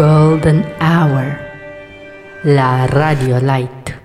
Golden Hour, la Radio Light.